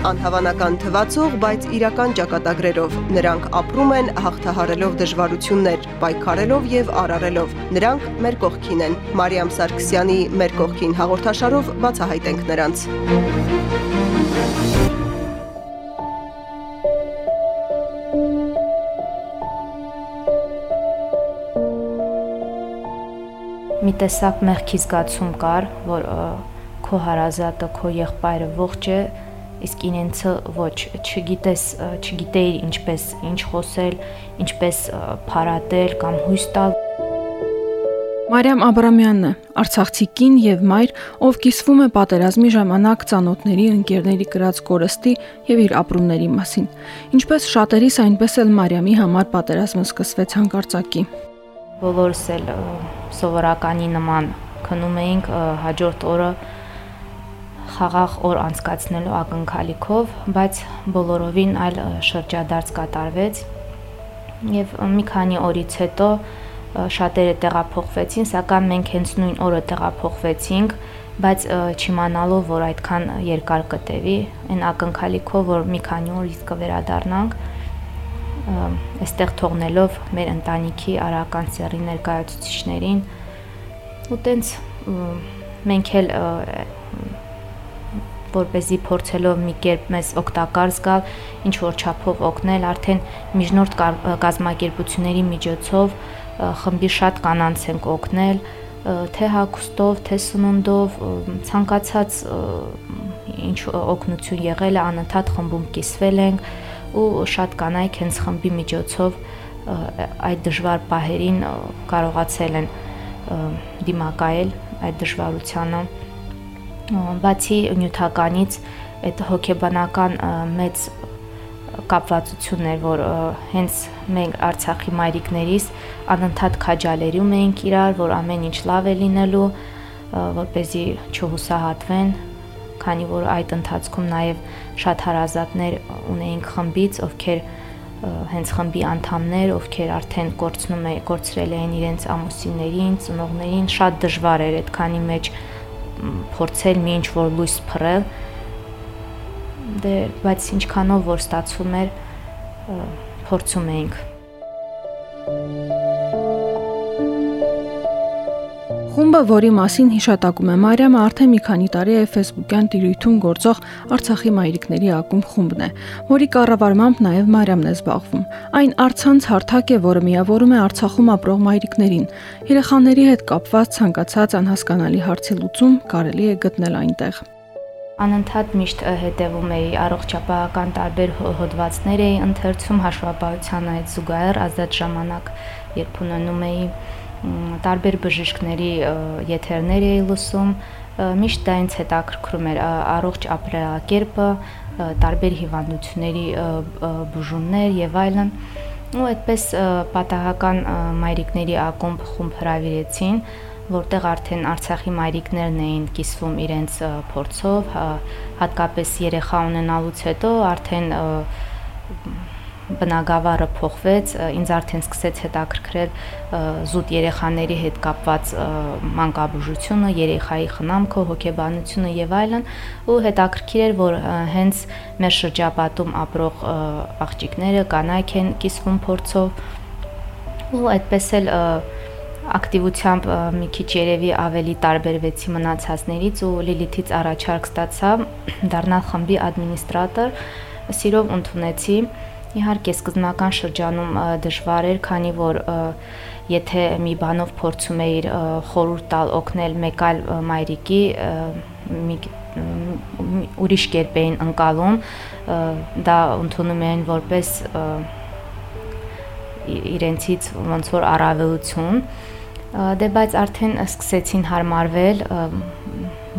Անհավանական թվացող, բայց իրական ճակատագրերով նրանք ապրում են հաղթահարելով դժվարություններ, պայքարելով եւ արարելով։ Նրանք մեր կողքին են։ Մարիամ Սարգսյանի մեր կողքին հաղորդաշարով բացահայտենք նրանց։ Մի տեսակ մեղքի զգացում կար, որ քո հարազատը, քո եղբայրը ողջ է, իսկ ինձը ոչ, չգիտես, չգիտեիր ինչպես ինչ խոսել, ինչպես փարատել կամ հույս տալ։ Մարիամ Աբրամյանն է, Արցախցի կին եւ մայր, ով կիսվում է պատերազմի ժամանակ ծանոթների, ընկերների կրած կորստի եւ իր ապրումների մասին։ Ինչպես շատերիս, այնպես էլ Մարիամի համար պատերազմը սկսվեց հանկարծակի։ Բոլորս էլ սովորականի նման քնում էինք հաջորդ օրը խաղաղ օր անցկացնելու ակնկալիքով, բայց բոլորովին այլ շրջադարձ կատարվեց եւ մի քանի օրից հետո շատերը տեղափոխվեցին, սակայն մենք հենց նույն օրը տեղափոխվեցինք, բայց չիմանալով, որ այդքան երկար կտևի, այն ակնկալիքով, որ մի քանի օր իսկ կվերադառնանք, այստեղ թողնելով մեր ընտանիքի արական սերի ներկայացուցիչներին ու տենց մենք էլ որ เป զի փորձելով մի կերպ մեզ օգտակար զգալ, ինչ որ չափով օգնել, արդեն միջնորդ կազմակերպությունների միջոցով խմբի շատ կանանց ենք օգնել, թե հագուստով, թե սնունդով, ցանկացած ինչ օգնություն եղել է, անընդհատ խմբում կիսվել ենք ու շատ կանայք հենց խմբի միջոցով այդ դժվար պահերին կարողացել են դիմակայել այդ դժվարությանը բացի նյութականից այդ հոգեբանական մեծ կապվածությունն էր, որ հենց մենք Արցախի մայրիկներիս անընդհատ քաջալերում էինք իրար, որ ամեն ինչ լավ է լինելու, որ เป զի չհուսահատվեն, քանի որ այդ ընթացքում նաև շատ հարազատներ ունեինք խմբից, ովքեր հենց խմբի անդամներ, ովքեր արդեն կորցնում է, կորցրել էին իրենց ամուսիններին, ծնողներին, շատ դժվար էր այդքանի մեջ փորձել մի ինչ որ լույս փռել դե բայց ինչքանով որ ստացվում էր փորձում էինք Խումբը, որի մասին հիշատակում է Մարիամը, արդեն մի քանի տարի է Facebook-յան տիրույթում գործող Արցախի մայրիկների ակումբ խումբն է, որի կառավարմամբ նաև Մարիամն է զբաղվում։ Այն արցանց հարթակ է, որը միավորում է Արցախում ապրող մայրիկներին։ Երեխաների հետ կապված ցանկացած անհասկանալի հարցի լուծում կարելի է գտնել այնտեղ անընդհատ միշտ հետևում էի առողջապահական տարբեր հոդվածներ էի ընթերցում հաշվապահության այդ զուգահեռ ազատ ժամանակ երբ ունենում էի տարբեր բժիշկների եթերներ էի լսում, միշտ դա ինձ հետաքրքրում էր առողջ ապրելակերպը, տարբեր հիվանդությունների բուժումներ եւ այլն։ Ու այդպես պատահական մայրիկների ակումբ խումբ հravirեցին, որտեղ արդեն Արցախի մայրիկներն էին կիսվում իրենց փորձով, հատկապես երեխա ունենալուց հետո արդեն բնակավարը փոխվեց, ինձ արդեն սկսեց հետաքրքրել զուտ երեխաների հետ կապված մանկաբուժությունը, երեխայի խնամքը, հոգեբանությունը եւ այլն, ու հետաքրքիր էր, որ հենց մեր շրջապատում ապրող աղջիկները կանայք են կիսվում փորձով ու այդպես էլ ակտիվությամբ մի քիչ երևի ավելի տարբերվեցի մնացածներից ու Լիլիթից առաջարկ ստացա դառնալ խմբի ադմինիստրատոր սիրով ընդունեցի Իհարկե սկզբնական շրջանում դժվար էր, քանի որ եթե մի բանով փորձում էիր խորուրդ տալ օգնել մեկ այլ մայրիկի, մի ուրիշ կերպ էին ընկալում, դա ընդունում էին որպես իրենցից ոնց որ առավելություն, դե բայց արդեն սկսեցին հարմարվել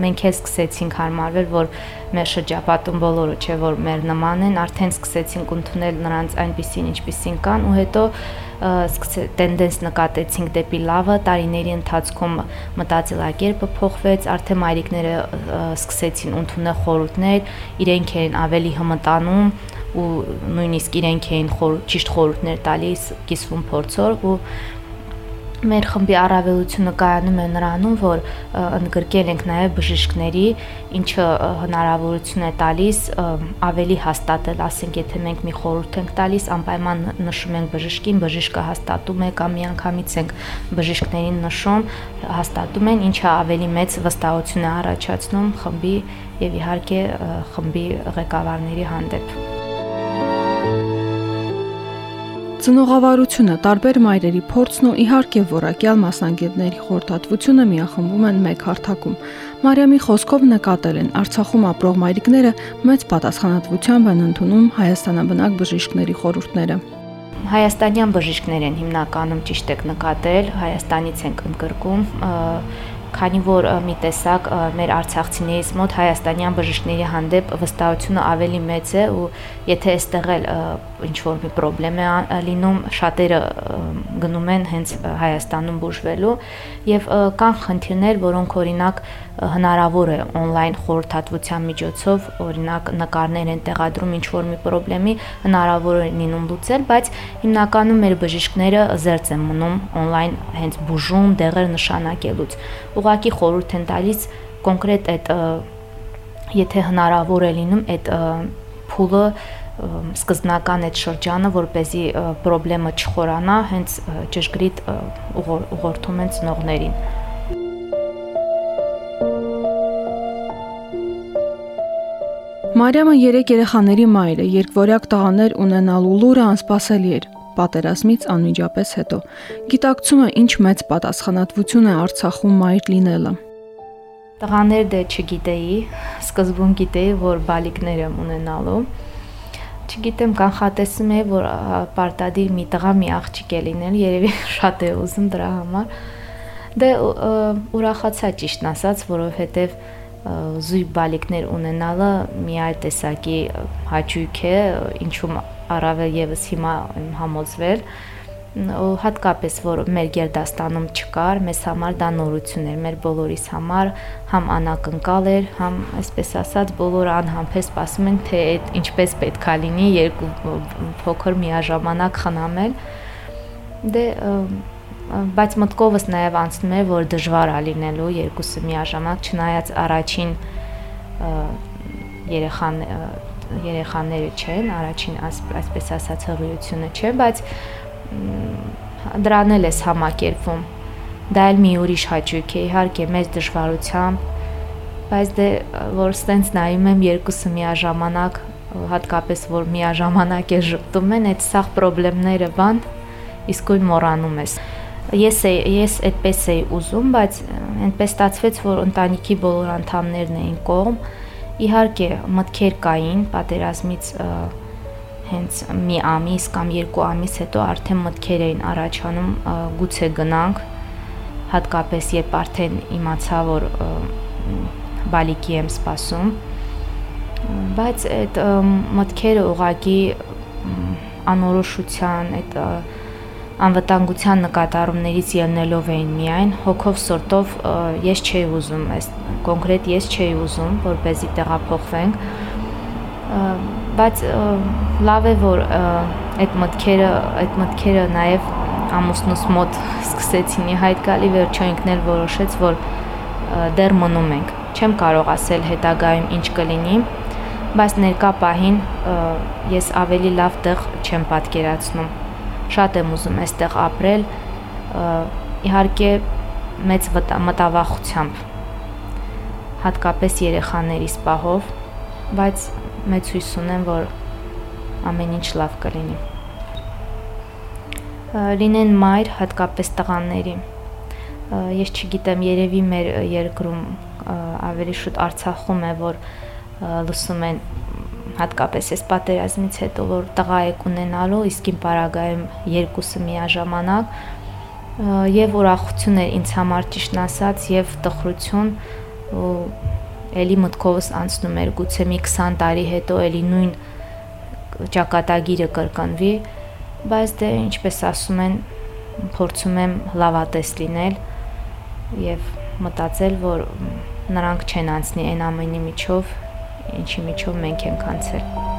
մենք էլ սկսեցինք հարմարվել, որ մեր շրջապատում բոլորը չէ, որ մեր նման են, արդեն սկսեցինք ընդունել նրանց այնպեսին, ինչպեսին կան ու հետո սկսե տենդենս նկատեցինք դեպի լավը, տարիների ընթացքում մտածելակերպը փոխվեց, արդեն մայրիկները սկսեցին ընդունել խորհուրդներ, իրենք են ավելի հմտանում ու նույնիսկ իրենք էին խոր ճիշտ խորհուրդներ տալիս, կիսվում փորձով ու մեր խմբի առավելությունը կայանում է նրանում, որ ընդգրկել ենք նաև բժիշկների, ինչը հնարավորություն է տալիս ավելի հաստատել, ասենք, եթե մենք մի խորհուրդ ենք տալիս, անպայման նշում ենք բժշկին, բժիշկը հաստատում է կամ միանգամից ենք բժիշկներին նշում, հաստատում են, ինչը ավելի մեծ վստահություն է առաջացնում խմբի եւ իհարկե խմբի ղեկավարների հանդեպ։ Ծնողավարությունը, տարբեր մայրերի փորձն ու իհարկե որակյալ մասնագետների խորհրդատվությունը միախմբում են մեկ հարթակում։ Մարիամի խոսքով նկատել են Արցախում ապրող մայրիկները մեծ պատասխանատվությամբ են ընդունում հայաստանաբնակ բժիշկների խորհուրդները։ Հայաստանյան բժիշկներ են հիմնականում ճիշտ եք նկատել, Հայաստանից են ընդգրկում քանի որ մի տեսակ մեր արցախցիներից մոտ հայաստանյան բժիշկների հանդեպ վստահությունը ավելի մեծ է ու եթե այստեղ էլ ինչ որ մի խնդրեմ է լինում, շատերը գնում են հենց Հայաստանում բուժվելու եւ կան խնդիրներ, որոնք օրինակ հնարավոր է on-line խորհրդատվության միջոցով, օրինակ նկարներ են տեղադրում ինչ որ մի խնդրեմի, հնարավոր է լինում լուծել, բայց հիմնականում մեր բժիշկները զերծ են մնում on-line հենց բուժում, դեղեր նշանակելուց։ Ուղղակի խորհուրդ են տալիս կոնկրետ այդ եթե հնարավոր է լինում այդ փուլը սկզբնական այդ շրջանը, որ เป զի խնդրեմը չխորանա, հենց ճշգրիտ ուղղորդում են ծնողներին։ Մարիամը 3 երեխաների մայր է, երկվորյակ տղաներ ունենալու լուրը անսպասելի էր պատերազմից անմիջապես հետո։ Գիտակցումը ինչ մեծ պատասխանատվություն է Արցախում մայր լինելը։ Տղաներ դե չգիտեի, սկզբում գիտեի, որ բալիկներ եմ ունենալու չգիտեմ, կանխատեսում էի, որ պարտադիր մի տղա, մի աղջիկ է լինել, երևի շատ է ուզում դրա համար։ Դե ուրախացա ճիշտն ասած, որովհետև զույգ բալիկներ ունենալը մի այլ տեսակի հաճույք է, ինչում առավել եւս հիմա համոզվել, հատկապես որ մեր գերդաստանում չկար, մեզ համար դա նորություն էր, մեր բոլորիս համար համ անակնկալ էր, համ այսպես ասած բոլորը անհամբեր սպասում են թե այդ ինչպես պետքա լինի երկու փոքր միաժամանակ խնամել։ Դե բայց մտքովս նաև անցնում էր որ դժվար է լինելու երկուսը միաժամանակ չնայած առաջին երեխան երեխաները չեն, առաջին այսպես ասած հղիությունը չէ, բայց դրան էլ էս համակերպվում։ Դա էլ մի ուրիշ հաճույք է, իհարկե մեծ դժվարությամբ, բայց դե որ ստենց նայում եմ երկուսը միաժամանակ, հատկապես որ միաժամանակ է ճպտում են, այդ սաղ խնդիրները բան, իսկույն մոռանում ես։ Ես է, ես այդպես էի ուզում, բայց այնպես ստացվեց, որ ընտանիքի բոլոր անդամներն էին կողմ։ Իհարկե մտքեր կային պատերազմից և, հենց մի ամիս կամ երկու ամիս հետո արդեն մտքեր էին առաջանում գուցե գնանք հատկապես երբ արդեն իմացա որ բալիկի եմ սպասում բայց այդ մտքերը ուղակի անորոշության այդ անվտանգության նկատառումներից ելնելով էին միայն հոգով սորտով ես չէի ուզում այս կոնկրետ ես չէի ուզում որպեսի տեղափոխվենք բայց լավ է որ այդ մտքերը այդ մտքերը նաև ամուսնուս մոտ սկսեցին իհայտ գալի վերջո ինքն էլ որոշեց որ դեռ մնում ենք չեմ կարող ասել հետագայում ինչ կլինի բայց ներկա պահին ես ավելի լավ տեղ չեմ պատկերացնում շատ եմ ուզում այստեղ ապրել իհարկե մեծ մտավախությամբ հատկապես երեխաների սպահով բայց մեծ հույս ունեմ, որ ամեն ինչ լավ կլինի։ Լինեն մայր, հատկապես տղաների։ Ես չգիտեմ, երևի մեր երկրում ավելի շուտ Արցախում է, որ լսում են հատկապես այս պատերազմից հետո որ տղա եք ունենալու, իսկ իմ պարագայում երկուսը միաժամանակ եւ ուրախություն էր ինձ համար ճիշտ ասած եւ տխրություն ու էլի մտքովս անցնում էր գուցե մի 20 տարի հետո էլի նույն ճակատագիրը կրկնվի, բայց դե ինչպես ասում են, փորձում եմ լավատես լինել եւ մտածել, որ նրանք չեն անցնի այն ամենի միջով, ինչի միջով մենք ենք անցել։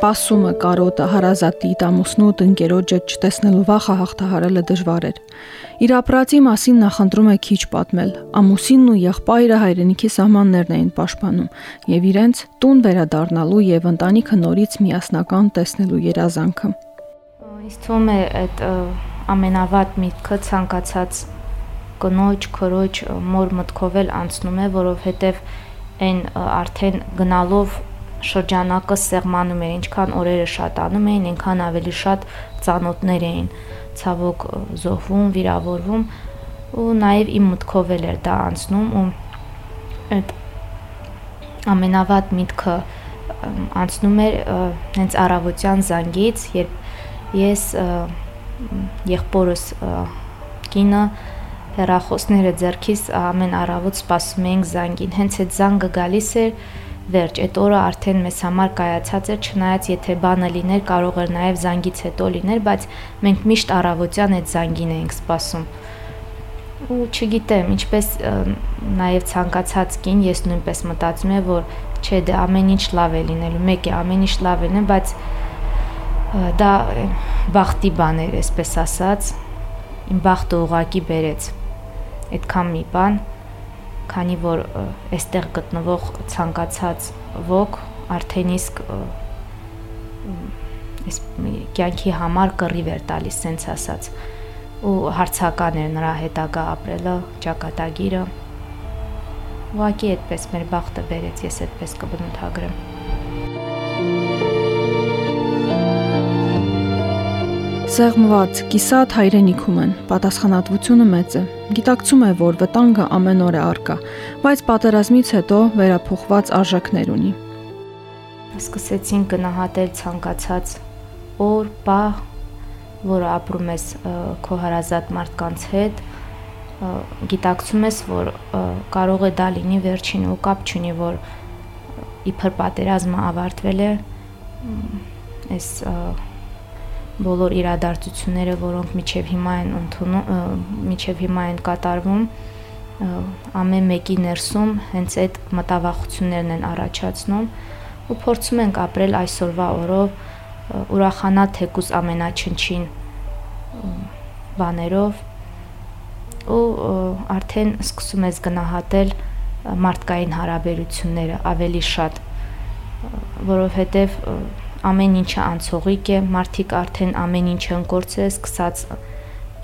սպասումը, կարոտը, հարազատի, տամուսնու, տնկերոջը չտեսնելու վախը հաղթահարելը դժվար էր։ Իր ապրածի մասին նախընտրում է քիչ պատմել։ Ամուսինն ու եղբայրը հայրենիքի սահմաններն էին պաշտպանում եւ իրենց տուն վերադառնալու եւ ընտանիքը նորից միասնական տեսնելու երազանքը։ Ինձ թվում է այդ ամենավատ միտքը ցանկացած կնոջ, քրոջ, մոր մտքով էլ անցնում է, որովհետև այն արդեն գնալով շրջանակը սեղմանում էր, ինչքան օրերը շատանում էին, այնքան ավելի շատ ծանոթներ էին ցավոք զոհվում, վիրավորվում ու նաև իմ մտքով էլ էր դա անցնում ու այդ ամենավատ միտքը անցնում էր հենց առավոտյան զանգից, երբ ես եղբորս կինը հերախոսները ձեռքիս ամեն առավոտ սպասում էինք զանգին։ Հենց այդ զանգը գալիս էր, վերջ, այդ օրը արդեն մեզ համար կայացած էր, չնայած եթե բանը լիներ, կարող էր նաև զանգից հետո լիներ, բայց մենք միշտ առավոտյան այդ զանգին էինք սպասում։ Ու չգիտեմ, ինչպես նաև ցանկացած կին, ես նույնպես մտածում եմ, որ չէ, դե ամեն ինչ լավ է լինելու, մեկ է ամեն ինչ լավ է լինել, բայց դա բախտի բան էր, այսպես ասած, իմ բախտը ուղակի բերեց այդքան մի բան, քանի որ այստեղ գտնվող ցանկացած ոգ արդեն իսկ այս կյանքի համար կռիվ էր տալիս սենց ասած ու հարցական էր նրա հետագա ապրելը, ճակատագիրը։ Ուղղակի այդպես մեր բախտը բերեց, ես այդպես կբնութագրեմ։ Սեղմված, կիսատ հայրենիքում են, պատասխանատվությունը մեծ է։ Գիտակցում է, որ վտանգը ամեն օր է արկա, բայց պատերազմից հետո վերափոխված արժեքներ ունի։ Սկսեցին գնահատել ցանկացած օր, պահ, որը ապրում ես քո հարազատ մարդկանց հետ, գիտակցում ես, որ կարող է դա լինի վերջին ու կապ չունի, որ իբր պատերազմը ավարտվել է, այս բոլոր իրադարձությունները, որոնք միջև հիմա են ընդունում, միջև հիմա են կատարվում, ամեն մեկի ներսում հենց այդ մտավախություններն են առաջացնում ու փորձում ենք ապրել այսօրվա օրով ուրախանա թեկուս ամենաչնչին բաներով ու արդեն սկսում ես գնահատել մարդկային հարաբերությունները ավելի շատ որովհետև ամեն ինչը անցողիկ է, մարդիկ արդեն ամեն ինչը ընկորցել, սկսած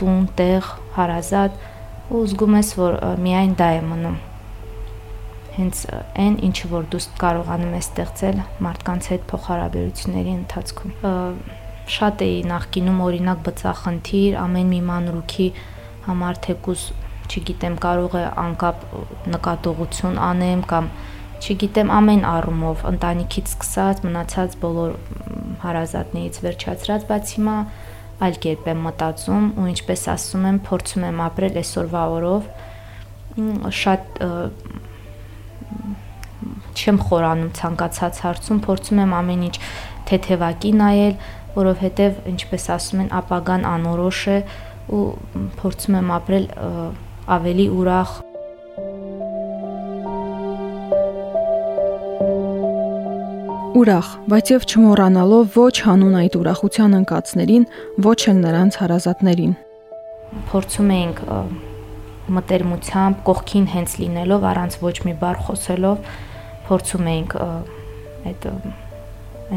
տուն, տեղ, հարազատ ու զգում ես, որ միայն դա է մնում։ Հենց այն ինչը որ դու կարողանում ես ստեղծել մարդկանց հետ փոխհարաբերությունների ընթացքում։ Շատ էի նախկինում օրինակ բծախնդիր, ամեն մի մանրուքի համար թեկուս, չգիտեմ, կարող է անկապ նկատողություն անեմ կամ չգիտեմ ամեն առումով ընտանիքից սկսած մնացած բոլոր հարազատներից վերջացրած, բայց հիմա այլ կերպ եմ մտածում ու ինչպես ասում եմ, փորձում եմ ապրել այսօրվա օրով շատ չեմ խորանում ցանկացած հարցում, փորձում եմ ամեն ինչ թեթևակի նայել, որովհետև ինչպես ասում են, ապագան անորոշ է ու փորձում եմ ապրել ավելի ուրախ ուրախ, բայց եւ չմոռանալով ոչ հանուն այդ ուրախության ընկածներին, ոչ էլ նրանց հարազատներին։ Փորձում էինք մտերմությամբ կողքին հենց լինելով առանց ոչ մի բառ խոսելով փորձում էինք այդ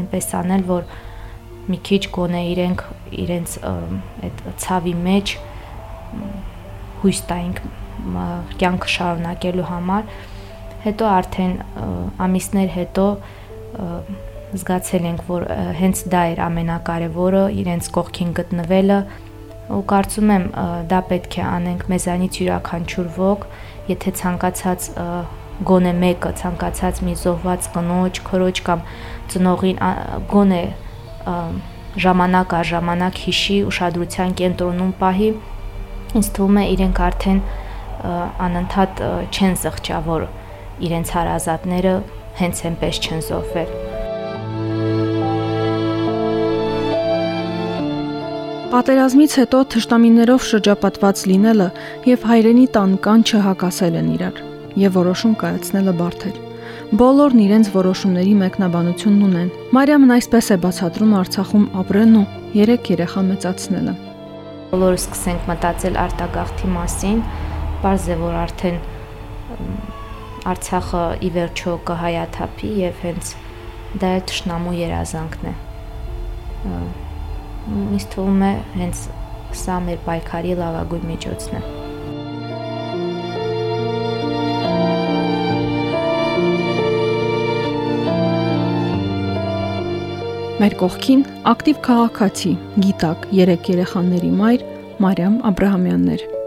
այնպես անել, որ մի քիչ գոնե իրենք իրենց այդ ցավի մեջ հույս տայինք կյանքը շարունակելու համար հետո արդեն ամիսներ հետո զգացել ենք, որ հենց դա էր ամենակարևորը, իրենց կողքին գտնվելը ու կարծում եմ դա պետք է անենք մեզանից յուրաքանչյուր ոք, եթե ցանկացած գոնե մեկը ցանկացած մի զոհված կնոջ, քրոջ կամ ծնողին գոնե ժամանակ առ ժամանակ հիշի ուշադրության կենտրոնում պահի ինձ թվում է իրենք արդեն անընդհատ չեն զղջա որ իրենց հարազատները հենց այնպես չեն զոհվել։ Պատերազմից հետո թշնամիներով շրջապատված լինելը եւ հայրենի տան կանչը հակասել են իրար եւ որոշում կայացնելը բարդ էր։ Բոլորն իրենց որոշումների մեկնաբանությունն ունեն։ Մարիամն այսպես է բացատրում Արցախում ապրելն ու 3 երեխա մեծացնելը։ Բոլորը սկսենք մտածել արտագաղթի մասին, բարձ է որ արդեն Արցախը ի վերջո կհայաթափի եւ հենց դա է ճշնամու երազանքն է։ Ինձ թվում է հենց սա մեր պայքարի լավագույն միջոցն է։ Մեր կողքին ակտիվ քաղաքացի, գիտակ, 3 երեխաների մայր Մարիամ Աբրահամյաններ։